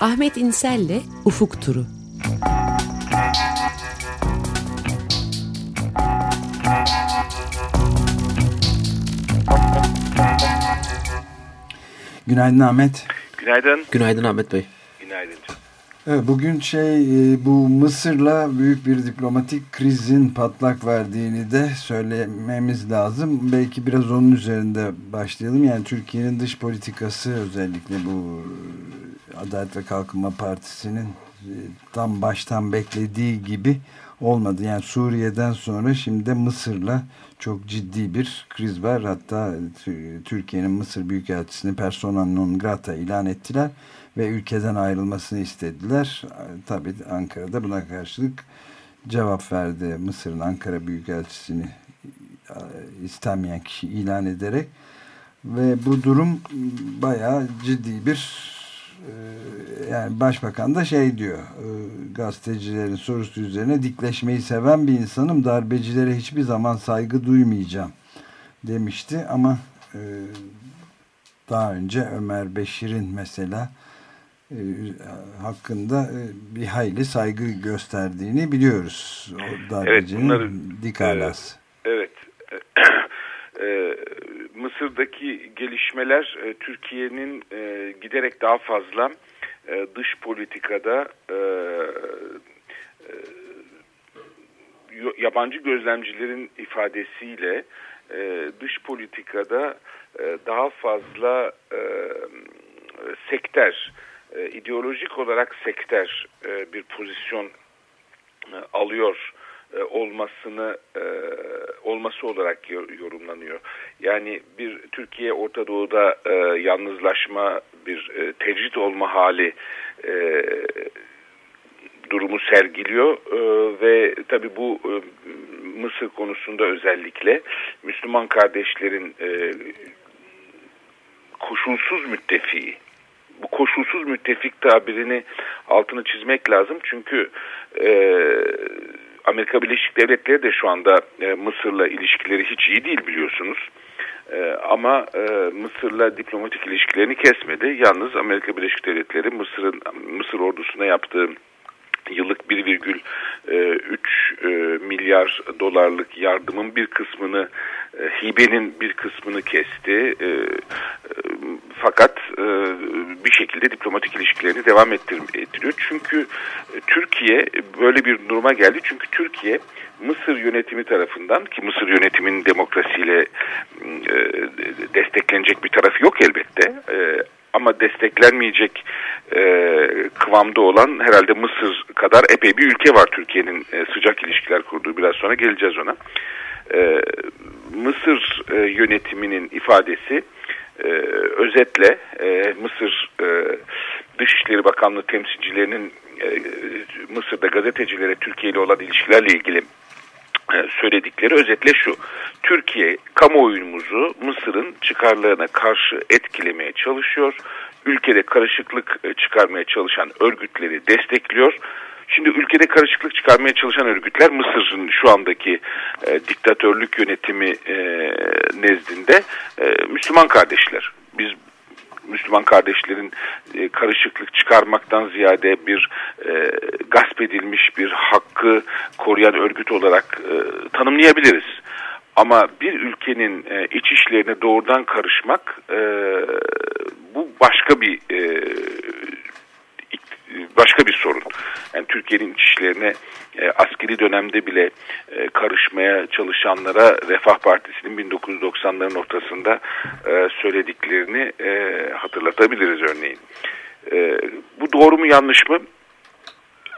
Ahmet İnsel'le Ufuk Turu. Günaydın Ahmet. Günaydın. Günaydın Ahmet Bey. Günaydın. Evet, bugün şey e, bu Mısır'la büyük bir diplomatik krizin patlak verdiğini de söylememiz lazım. Belki biraz onun üzerinde başlayalım. Yani Türkiye'nin dış politikası özellikle bu Adalet ve Kalkınma Partisi'nin e, tam baştan beklediği gibi olmadı. Yani Suriye'den sonra şimdi Mısır'la çok ciddi bir kriz var. Hatta Türkiye'nin Mısır Büyükelçisini persona non grata ilan ettiler ve ülkeden ayrılmasını istediler. Tabii Ankara'da buna karşılık cevap verdi Mısır'ın Ankara Büyükelçisini istemeyen kişi ilan ederek ve bu durum bayağı ciddi bir yani başbakan da şey diyor e, gazetecilerin sorusu üzerine dikleşmeyi seven bir insanım darbecilere hiçbir zaman saygı duymayacağım demişti ama e, daha önce Ömer Beşir'in mesela e, hakkında bir hayli saygı gösterdiğini biliyoruz. O darbecinin evet, bunları, dik alası. Evet. Mısır'daki gelişmeler e, Türkiye'nin e, giderek daha fazla e, dış politikada e, e, yabancı gözlemcilerin ifadesiyle e, dış politikada e, daha fazla e, sekter, e, ideolojik olarak sekter e, bir pozisyon e, alıyor olmasını e, olması olarak yorumlanıyor. Yani bir Türkiye Orta Doğu'da e, yalnızlaşma, bir e, tecrit olma hali e, durumu sergiliyor e, ve tabi bu e, Mısır konusunda özellikle Müslüman kardeşlerin e, koşulsuz müttefiği bu koşulsuz müttefik tabirini altını çizmek lazım çünkü e, Amerika Birleşik Devletleri de şu anda e, Mısır'la ilişkileri hiç iyi değil biliyorsunuz. E, ama e, Mısır'la diplomatik ilişkilerini kesmedi. Yalnız Amerika Birleşik Devletleri Mısır'ın Mısır ordusuna yaptığı yıllık 1,3 e, milyar dolarlık yardımın bir kısmını e, hibenin bir kısmını kesti. E, fakat bir şekilde diplomatik ilişkilerini devam ettiriyor. Çünkü Türkiye böyle bir duruma geldi. Çünkü Türkiye Mısır yönetimi tarafından ki Mısır yönetiminin demokrasiyle desteklenecek bir tarafı yok elbette ama desteklenmeyecek e, kıvamda olan herhalde Mısır kadar epey bir ülke var Türkiye'nin e, sıcak ilişkiler kurduğu. Biraz sonra geleceğiz ona. E, Mısır e, yönetiminin ifadesi e, özetle e, Mısır e, Dışişleri Bakanlığı temsilcilerinin e, Mısır'da gazetecilere Türkiye ile olan ilişkilerle ilgili e, söyledikleri özetle şu. Türkiye kamuoyumuzu Mısır'ın çıkarlarına karşı etkilemeye çalışıyor. Ülkede karışıklık e, çıkarmaya çalışan örgütleri destekliyor. Şimdi ülkede karışıklık çıkarmaya çalışan örgütler Mısır'ın şu andaki e, diktatörlük yönetimi e, nezdinde e, Müslüman kardeşler. Biz Müslüman kardeşlerin e, karışıklık çıkarmaktan ziyade bir e, gasp edilmiş bir hakkı koruyan örgüt olarak e, tanımlayabiliriz. Ama bir ülkenin e, iç işlerine doğrudan karışmak e, bu başka bir e, başka bir sorun. Yani Türkiye'nin işlerine e, askeri dönemde bile e, karışmaya çalışanlara Refah Partisi'nin 1990'ların ortasında e, söylediklerini e, hatırlatabiliriz örneğin. E, bu doğru mu yanlış mı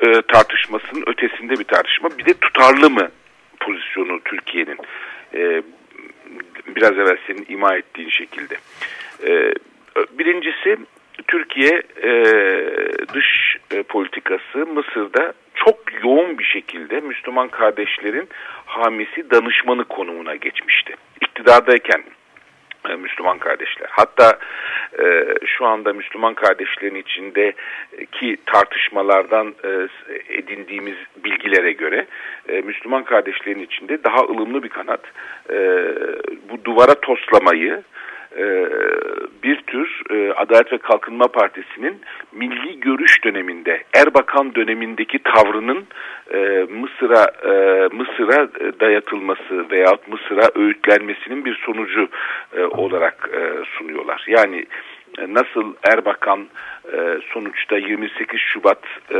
e, tartışmasının ötesinde bir tartışma. Bir de tutarlı mı pozisyonu Türkiye'nin? E, biraz evvel senin ima ettiğin şekilde. E, birincisi Türkiye e, dış e, politikası Mısır'da çok yoğun bir şekilde Müslüman kardeşlerin hamisi danışmanı konumuna geçmişti. İktidardayken e, Müslüman kardeşler. Hatta e, şu anda Müslüman kardeşlerin içindeki tartışmalardan e, edindiğimiz bilgilere göre e, Müslüman kardeşlerin içinde daha ılımlı bir kanat e, bu duvara toslamayı e, bir tür e, Adalet ve Kalkınma Partisi'nin milli görüş döneminde Erbakan dönemindeki tavrının e, Mısır'a e, Mısır'a dayatılması veyahut Mısır'a öğütlenmesinin bir sonucu e, olarak e, sunuyorlar. Yani e, nasıl Erbakan e, sonuçta 28 Şubat e,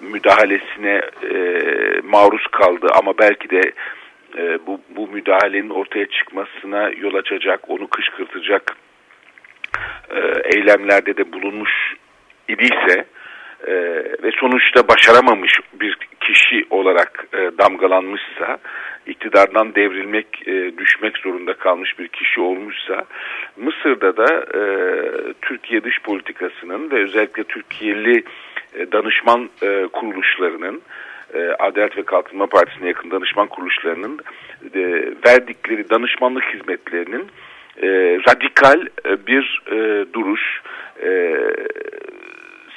müdahalesine e, maruz kaldı ama belki de e, bu, bu müdahalenin ortaya çıkmasına yol açacak, onu kışkırtacak e, eylemlerde de bulunmuş idiyse e, ve sonuçta başaramamış bir kişi olarak e, damgalanmışsa, iktidardan devrilmek, e, düşmek zorunda kalmış bir kişi olmuşsa, Mısır'da da e, Türkiye dış politikasının ve özellikle Türkiye'li e, danışman e, kuruluşlarının Adalet ve Kalkınma Partisi'ne yakın danışman kuruluşlarının e, verdikleri danışmanlık hizmetlerinin e, radikal e, bir e, duruş e,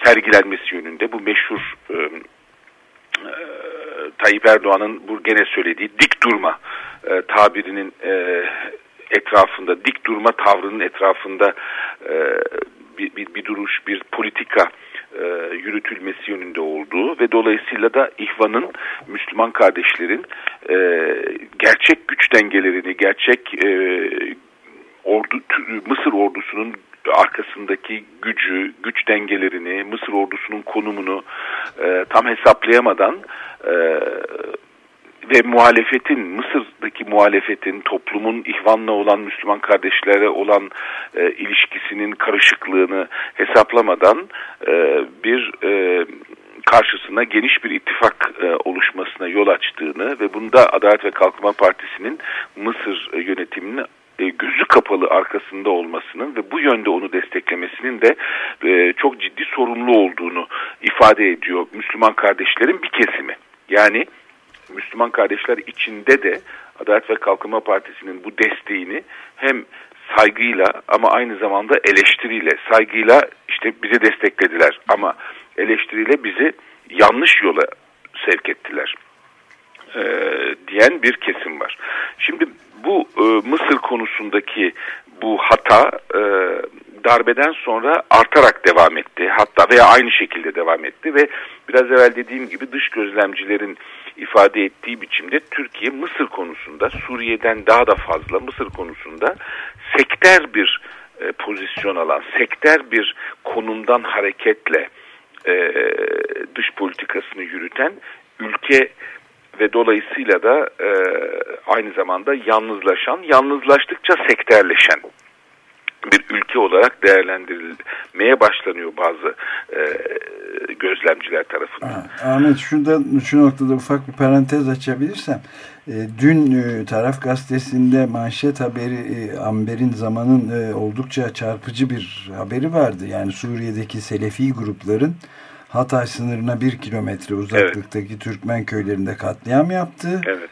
sergilenmesi yönünde bu meşhur e, e, Tayyip Erdoğan'ın bu gene söylediği dik durma e, tabirinin e, etrafında dik durma tavrının etrafında e, bir, bir, bir duruş bir politika e, yürütülmesi yönünde olduğu ve dolayısıyla da İhvan'ın Müslüman kardeşlerin e, gerçek güç dengelerini, gerçek e, ordu Mısır ordusunun arkasındaki gücü, güç dengelerini, Mısır ordusunun konumunu e, tam hesaplayamadan e, ve muhalefetin, Mısır'daki muhalefetin, toplumun ihvanla olan Müslüman kardeşlere olan e, ilişkisinin karışıklığını hesaplamadan e, bir e, karşısına geniş bir ittifak e, oluşmasına yol açtığını ve bunda Adalet ve Kalkınma Partisi'nin Mısır e, yönetiminin e, gözü kapalı arkasında olmasının ve bu yönde onu desteklemesinin de e, çok ciddi sorumlu olduğunu ifade ediyor Müslüman kardeşlerin bir kesimi. Yani Müslüman kardeşler içinde de Adalet ve Kalkınma Partisi'nin bu desteğini hem saygıyla ama aynı zamanda eleştiriyle, saygıyla işte bizi desteklediler ama eleştiriyle bizi yanlış yola sevk ettiler e, diyen bir kesim var. Şimdi bu e, Mısır konusundaki bu hata e, darbeden sonra artarak devam etti. Hatta veya aynı şekilde devam etti ve biraz evvel dediğim gibi dış gözlemcilerin ifade ettiği biçimde Türkiye Mısır konusunda Suriye'den daha da fazla Mısır konusunda sekter bir e, pozisyon alan, sekter bir konumdan hareketle e, dış politikasını yürüten ülke ve dolayısıyla da e, aynı zamanda yalnızlaşan, yalnızlaştıkça sekterleşen bir ülke olarak değerlendirilmeye başlanıyor bazı e, gözlemciler tarafından. Ahmet şurada şu noktada ufak bir parantez açabilirsem e, dün e, taraf gazetesinde manşet haberi e, Amber'in zamanın e, oldukça çarpıcı bir haberi vardı. Yani Suriye'deki Selefi grupların Hatay sınırına bir kilometre uzaklıktaki evet. Türkmen köylerinde katliam yaptı. Evet.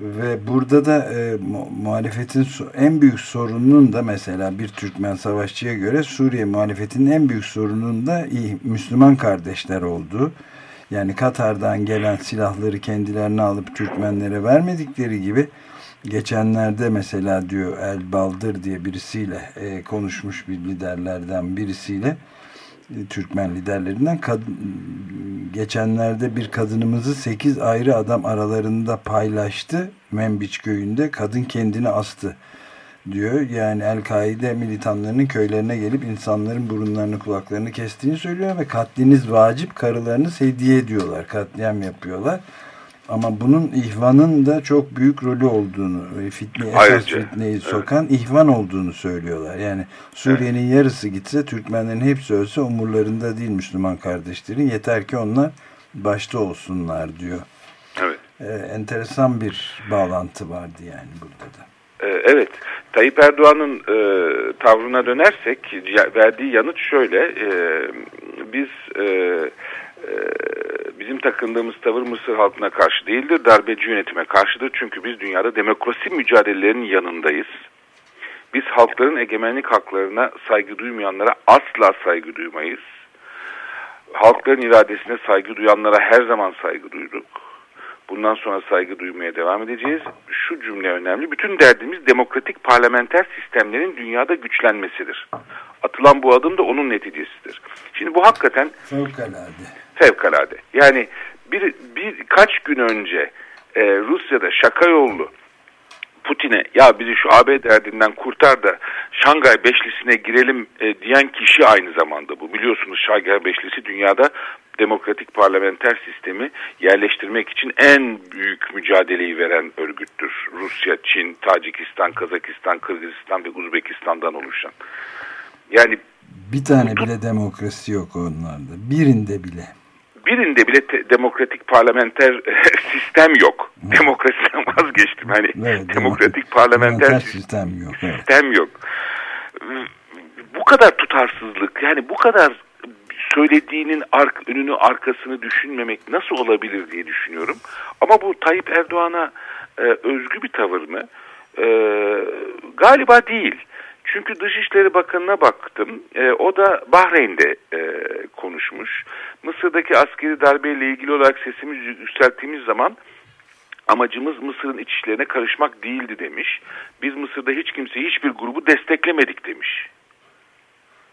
Ve burada da e, mu muhalefetin en büyük sorununun da mesela bir Türkmen savaşçıya göre Suriye muhalefetinin en büyük sorunun da Müslüman kardeşler oldu. Yani Katar'dan gelen silahları kendilerine alıp Türkmenlere vermedikleri gibi geçenlerde mesela diyor El Baldır diye birisiyle e, konuşmuş bir liderlerden birisiyle Türkmen liderlerinden geçenlerde bir kadınımızı 8 ayrı adam aralarında paylaştı. Membiç köyünde kadın kendini astı diyor. Yani El-Kaide militanlarının köylerine gelip insanların burunlarını kulaklarını kestiğini söylüyor ve katliniz vacip karılarınız hediye ediyorlar. Katliam yapıyorlar. Ama bunun ihvanın da çok büyük rolü olduğunu, fitne, esas Ayrıca, fitneyi sokan evet. ihvan olduğunu söylüyorlar. Yani Suriye'nin evet. yarısı gitse Türkmenlerin hepsi ölse umurlarında değil Müslüman kardeşlerin. Yeter ki onlar başta olsunlar diyor. Evet. Ee, enteresan bir bağlantı vardı yani burada da. Ee, evet. Tayyip Erdoğan'ın e, tavrına dönersek verdiği yanıt şöyle. E, biz e, e, bizim takındığımız tavır Mısır halkına karşı değildir, darbeci yönetime karşıdır. Çünkü biz dünyada demokrasi mücadelelerinin yanındayız. Biz halkların egemenlik haklarına saygı duymayanlara asla saygı duymayız. Halkların iradesine saygı duyanlara her zaman saygı duyduk. Bundan sonra saygı duymaya devam edeceğiz. Şu cümle önemli. Bütün derdimiz demokratik parlamenter sistemlerin dünyada güçlenmesidir. Atılan bu adım da onun neticesidir. Şimdi bu hakikaten fevkalade. Fevkalade. Yani bir birkaç gün önce e, Rusya'da şaka yollu Putin'e ya bizi şu AB derdinden kurtar da Şangay Beşlisi'ne girelim e, diyen kişi aynı zamanda bu. Biliyorsunuz Şangay Beşlisi dünyada demokratik parlamenter sistemi yerleştirmek için en büyük mücadeleyi veren örgüttür. Rusya, Çin, Tacikistan, Kazakistan, Kırgızistan ve Uzbekistan'dan oluşan. Yani bir tane bile demokrasi yok onlarda. Birinde bile birinde bile te, demokratik parlamenter sistem yok. Demokrasiden vazgeçtim. Hani evet, demokratik parlamenter sistem yok. Evet. Sistem yok. Bu kadar tutarsızlık yani bu kadar söylediğinin ark, önünü arkasını düşünmemek nasıl olabilir diye düşünüyorum. Ama bu Tayyip Erdoğan'a e, özgü bir tavır mı? E, galiba değil. Çünkü Dışişleri Bakanı'na baktım. E, o da Bahreyn'de e, konuşmuş. Mısır'daki askeri darbeyle ilgili olarak sesimizi yükselttiğimiz zaman amacımız Mısır'ın iç işlerine karışmak değildi demiş. Biz Mısır'da hiç kimseyi hiçbir grubu desteklemedik demiş.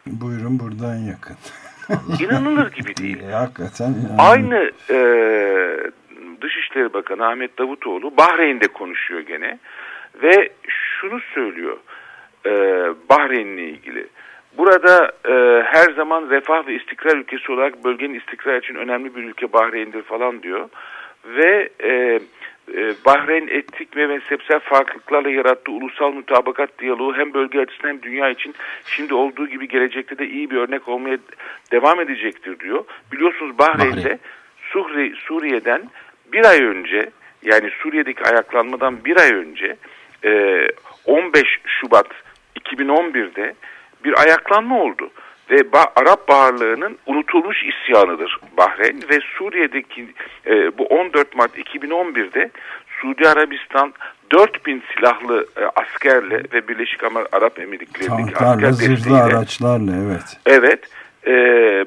Buyurun buradan yakın. İnanılır gibi değil. E, hakikaten. Aynı e, Dışişleri Bakanı Ahmet Davutoğlu Bahreyn'de konuşuyor gene ve şunu söylüyor e, Bahreyn'le ilgili. Burada e, her zaman refah ve istikrar ülkesi olarak bölgenin istikrar için önemli bir ülke Bahreyn'dir falan diyor. Ve e, Bahreyn etnik ve mezhepsel farklılıklarla yarattığı ulusal mutabakat diyaloğu hem bölge açısından hem dünya için şimdi olduğu gibi gelecekte de iyi bir örnek olmaya devam edecektir diyor. Biliyorsunuz Bahreyn'de Bahreyn. Suriye'den bir ay önce yani Suriye'deki ayaklanmadan bir ay önce e, 15 Şubat 2011'de bir ayaklanma oldu. Ve ba Arap Baharlığı'nın unutulmuş isyanıdır Bahreyn ve Suriye'deki e, bu 14 Mart 2011'de Suudi Arabistan 4000 silahlı e, askerle ve Birleşik Arap Emirlikleri'ndeki asker desteğiyle araçlarla evet. Evet e,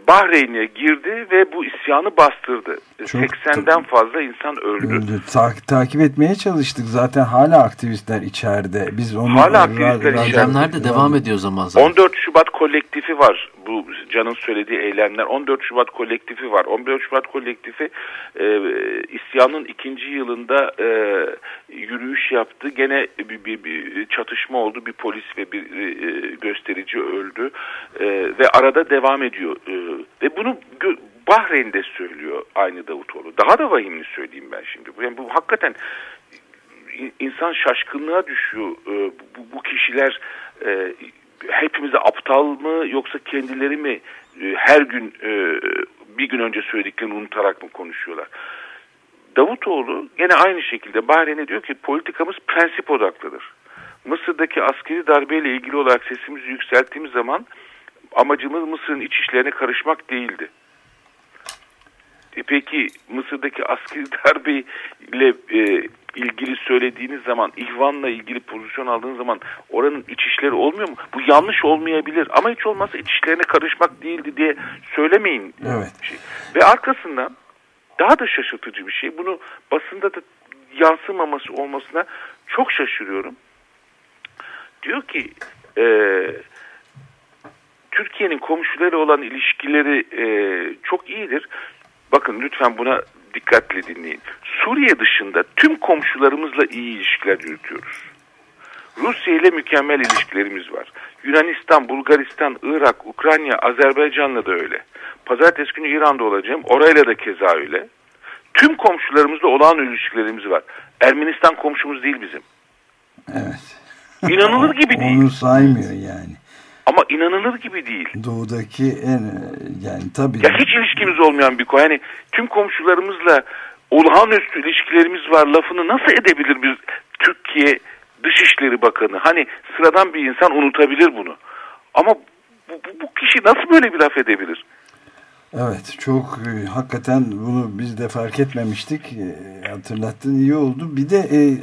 Bahreyn'e girdi ve bu isyanı bastırdı. Çok 80'den fazla insan öldü. öldü. Ta takip etmeye çalıştık. Zaten hala aktivistler içeride. Biz onu hala aktivistler içeride. de devam ediyor zaman zaman. 14 Şubat kolektifi var. Bu Can'ın söylediği eylemler. 14 Şubat kolektifi var. 14 Şubat kolektifi e, isyanın ikinci yılında e, yürüyüş yaptı. Gene bir, bir, bir çatışma oldu. Bir polis ve bir e, gösterici öldü. E, ve arada devam ediyor. E, ve bunu Bahreyn'de söylüyor aynı Davutoğlu. Daha da vahimli söyleyeyim ben şimdi. Yani bu hakikaten insan şaşkınlığa düşüyor. E, bu, bu kişiler e, hepimize aptal mı yoksa kendileri mi e, her gün e, bir gün önce söylediklerini unutarak mı konuşuyorlar? Davutoğlu gene aynı şekilde Bahreyn'e diyor ki politikamız prensip odaklıdır. Mısır'daki askeri darbeyle ilgili olarak sesimizi yükselttiğimiz zaman amacımız Mısır'ın iç işlerine karışmak değildi. E peki Mısır'daki askeri darbeyle e, ilgili söylediğiniz zaman, ihvanla ilgili pozisyon aldığınız zaman oranın iç işleri olmuyor mu? Bu yanlış olmayabilir ama hiç olmazsa iç işlerine karışmak değildi diye söylemeyin. Evet. Şey. Ve arkasından daha da şaşırtıcı bir şey. Bunu basında da yansımaması olmasına çok şaşırıyorum. Diyor ki e, Türkiye'nin komşuları olan ilişkileri e, çok iyidir. Bakın lütfen buna dikkatli dinleyin. Suriye dışında tüm komşularımızla iyi ilişkiler yürütüyoruz. Rusya ile mükemmel ilişkilerimiz var. Yunanistan, Bulgaristan, Irak, Ukrayna, Azerbaycan'la da öyle. Pazartesi günü İran'da olacağım. Orayla da keza öyle. Tüm komşularımızla olağan ilişkilerimiz var. Ermenistan komşumuz değil bizim. Evet. İnanılır gibi değil. Onu saymıyor yani. Ama inanılır gibi değil. Doğudaki en yani tabii. Ya hiç ilişkimiz olmayan bir konu. Yani tüm komşularımızla olağanüstü ilişkilerimiz var lafını nasıl edebilir bir Türkiye Dışişleri Bakanı? Hani sıradan bir insan unutabilir bunu. Ama bu, bu, bu kişi nasıl böyle bir laf edebilir? Evet çok e, hakikaten bunu biz de fark etmemiştik. E, hatırlattın iyi oldu. Bir de e,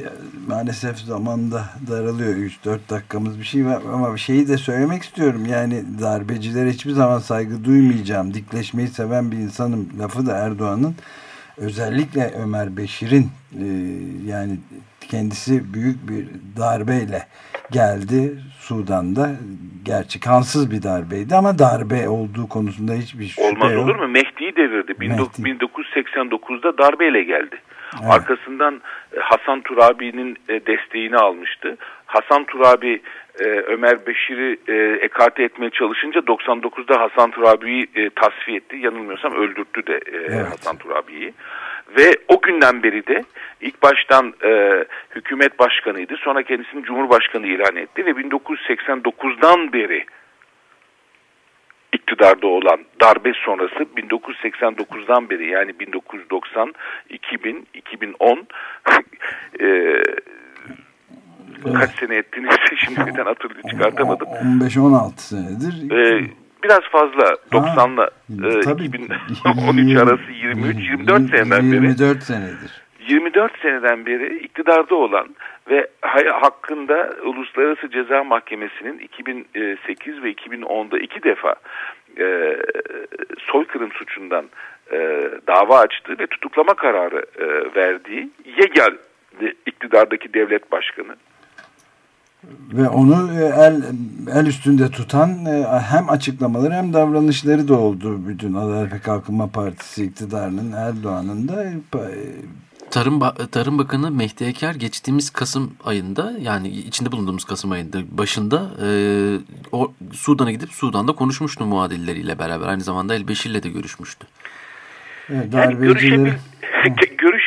maalesef zamanda daralıyor. 3-4 dakikamız bir şey var ama bir şeyi de söylemek istiyorum. Yani darbecilere hiçbir zaman saygı duymayacağım. Dikleşmeyi seven bir insanım lafı da Erdoğan'ın. özellikle Ömer Beşir'in e, yani kendisi büyük bir darbeyle geldi Sudan'da. Gerçi kansız bir darbeydi ama darbe olduğu konusunda hiçbir şüphe Olmaz yok. olur mu? Mehdi'yi devirdi. Mehdi. 1989'da darbeyle geldi. Evet. Arkasından e, Hasan Turabi'nin e, desteğini almıştı. Hasan Turabi e, Ömer Beşir'i ekarte etmeye çalışınca 99'da Hasan Turabi'yi tasfiye etti. Yanılmıyorsam öldürttü de Evet. Hasan Turabi'yi. Ve o günden beri de ilk baştan e, hükümet başkanıydı. Sonra kendisini cumhurbaşkanı ilan etti ve 1989'dan beri iktidarda olan darbe sonrası 1989'dan beri yani 1990, 2000, 2010 e, kaç sene ettiğinizi şimdi birden hatırlı çıkartamadım. 15-16 senedir. E, biraz fazla 90'la e, tabii. 2013 arası 23-24 seneden beri 24 senedir. 24 seneden beri iktidarda olan ve hakkında Uluslararası Ceza Mahkemesi'nin 2008 ve 2010'da iki defa e, soykırım suçundan e, dava açtığı ve tutuklama kararı e, verdiği yegane iktidardaki devlet başkanı. Ve onu e, el el üstünde tutan e, hem açıklamaları hem davranışları da oldu bütün Adalet ve Kalkınma Partisi iktidarının Erdoğan'ın da e, Tarım, Tarım Bakanı Mehdi Eker geçtiğimiz Kasım ayında yani içinde bulunduğumuz Kasım ayında başında e, o Sudan'a gidip Sudan'da konuşmuştu muadilleriyle beraber. Aynı zamanda Elbeşir'le de görüşmüştü. evet, Yani görüşebil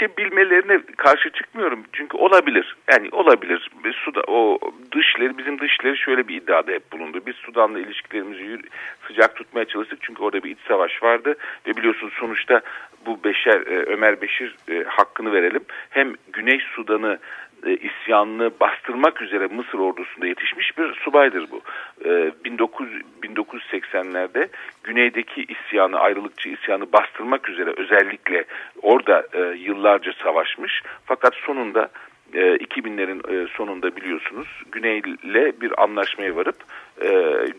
görüşebilmelerine karşı çıkmıyorum. Çünkü olabilir. Yani olabilir. Biz Suda, o dışları bizim dışları şöyle bir iddiada hep bulundu. Biz Sudan'la ilişkilerimizi sıcak tutmaya çalıştık. Çünkü orada bir iç savaş vardı. Ve biliyorsunuz sonuçta bu Beşer, e, Ömer Beşir e, hakkını verelim. Hem Güney Sudan'ı e, isyanını bastırmak üzere Mısır ordusunda yetişmiş bir subaydır bu. E, 19 1980'lerde güneydeki isyanı, ayrılıkçı isyanı bastırmak üzere özellikle orada e, yıllarca savaşmış. Fakat sonunda e, 2000'lerin e, sonunda biliyorsunuz Güney'le bir anlaşmaya varıp e,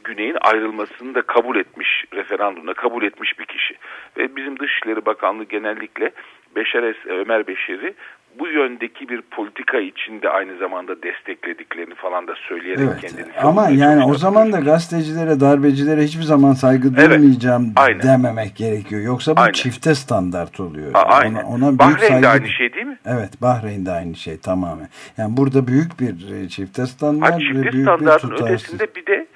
Güney'in ayrılmasını da kabul etmiş referandumda kabul etmiş bir kişi. Ve bizim Dışişleri Bakanlığı genellikle Beşer Ömer Beşer'i bu yöndeki bir politika içinde aynı zamanda desteklediklerini falan da söyleyerek Evet. kendini Ama yani o zaman da gazetecilere, darbecilere hiçbir zaman saygı Evet. duymayacağım Aynen. dememek gerekiyor. Yoksa bu Aynen. çifte standart oluyor. Ha, aynen. Ona, ona büyük Bahreyn'de saygı... aynı şey değil mi? Evet, Bahreyn'de aynı şey tamamen. Yani burada büyük bir e, çifte standart Ha, ve çifte büyük standartın bir tutarsız. ötesinde bir de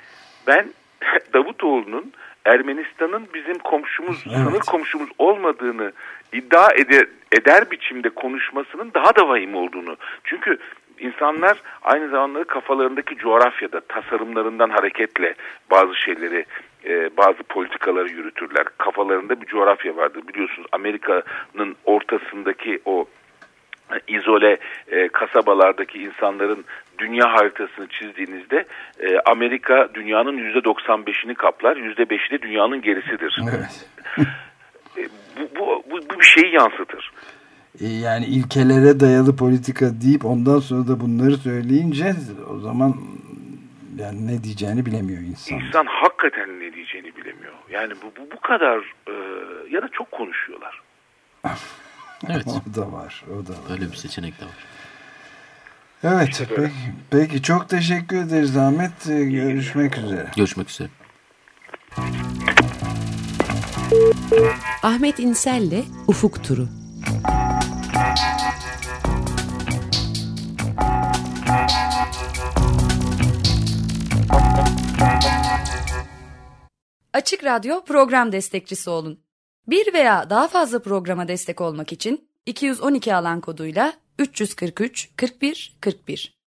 ben Davutoğlu'nun Ermenistan'ın bizim komşumuz, Evet. sınır komşumuz olmadığını iddia eder, eder biçimde konuşmasının daha da vahim olduğunu. Çünkü insanlar aynı zamanda kafalarındaki coğrafyada, tasarımlarından hareketle bazı şeyleri, e, bazı politikaları yürütürler. Kafalarında bir coğrafya vardır. Biliyorsunuz Amerika'nın ortasındaki o izole e, kasabalardaki insanların dünya haritasını çizdiğinizde e, Amerika dünyanın yüzde 95'ini kaplar, yüzde 5'i de dünyanın gerisidir. Evet. E, bu, bu, bu, bu bir şeyi yansıtır. E, Yani ilkelere dayalı politika deyip ondan sonra da bunları söyleyince o zaman yani ne diyeceğini bilemiyor insan. İnsan hakikaten ne diyeceğini bilemiyor. Yani bu, bu, bu kadar e, ya da çok konuşuyorlar. Evet. o da var. O da var. Böyle bir seçenek de var. Evet. Peki, peki çok teşekkür ederiz Ahmet. E, Görüşmek üzere. Görüşmek üzere. Ahmet İnsel'le Ufuk Turu. Açık Radyo program destekçisi olun. Bir veya daha fazla programa destek olmak için 212 alan koduyla 343 41 41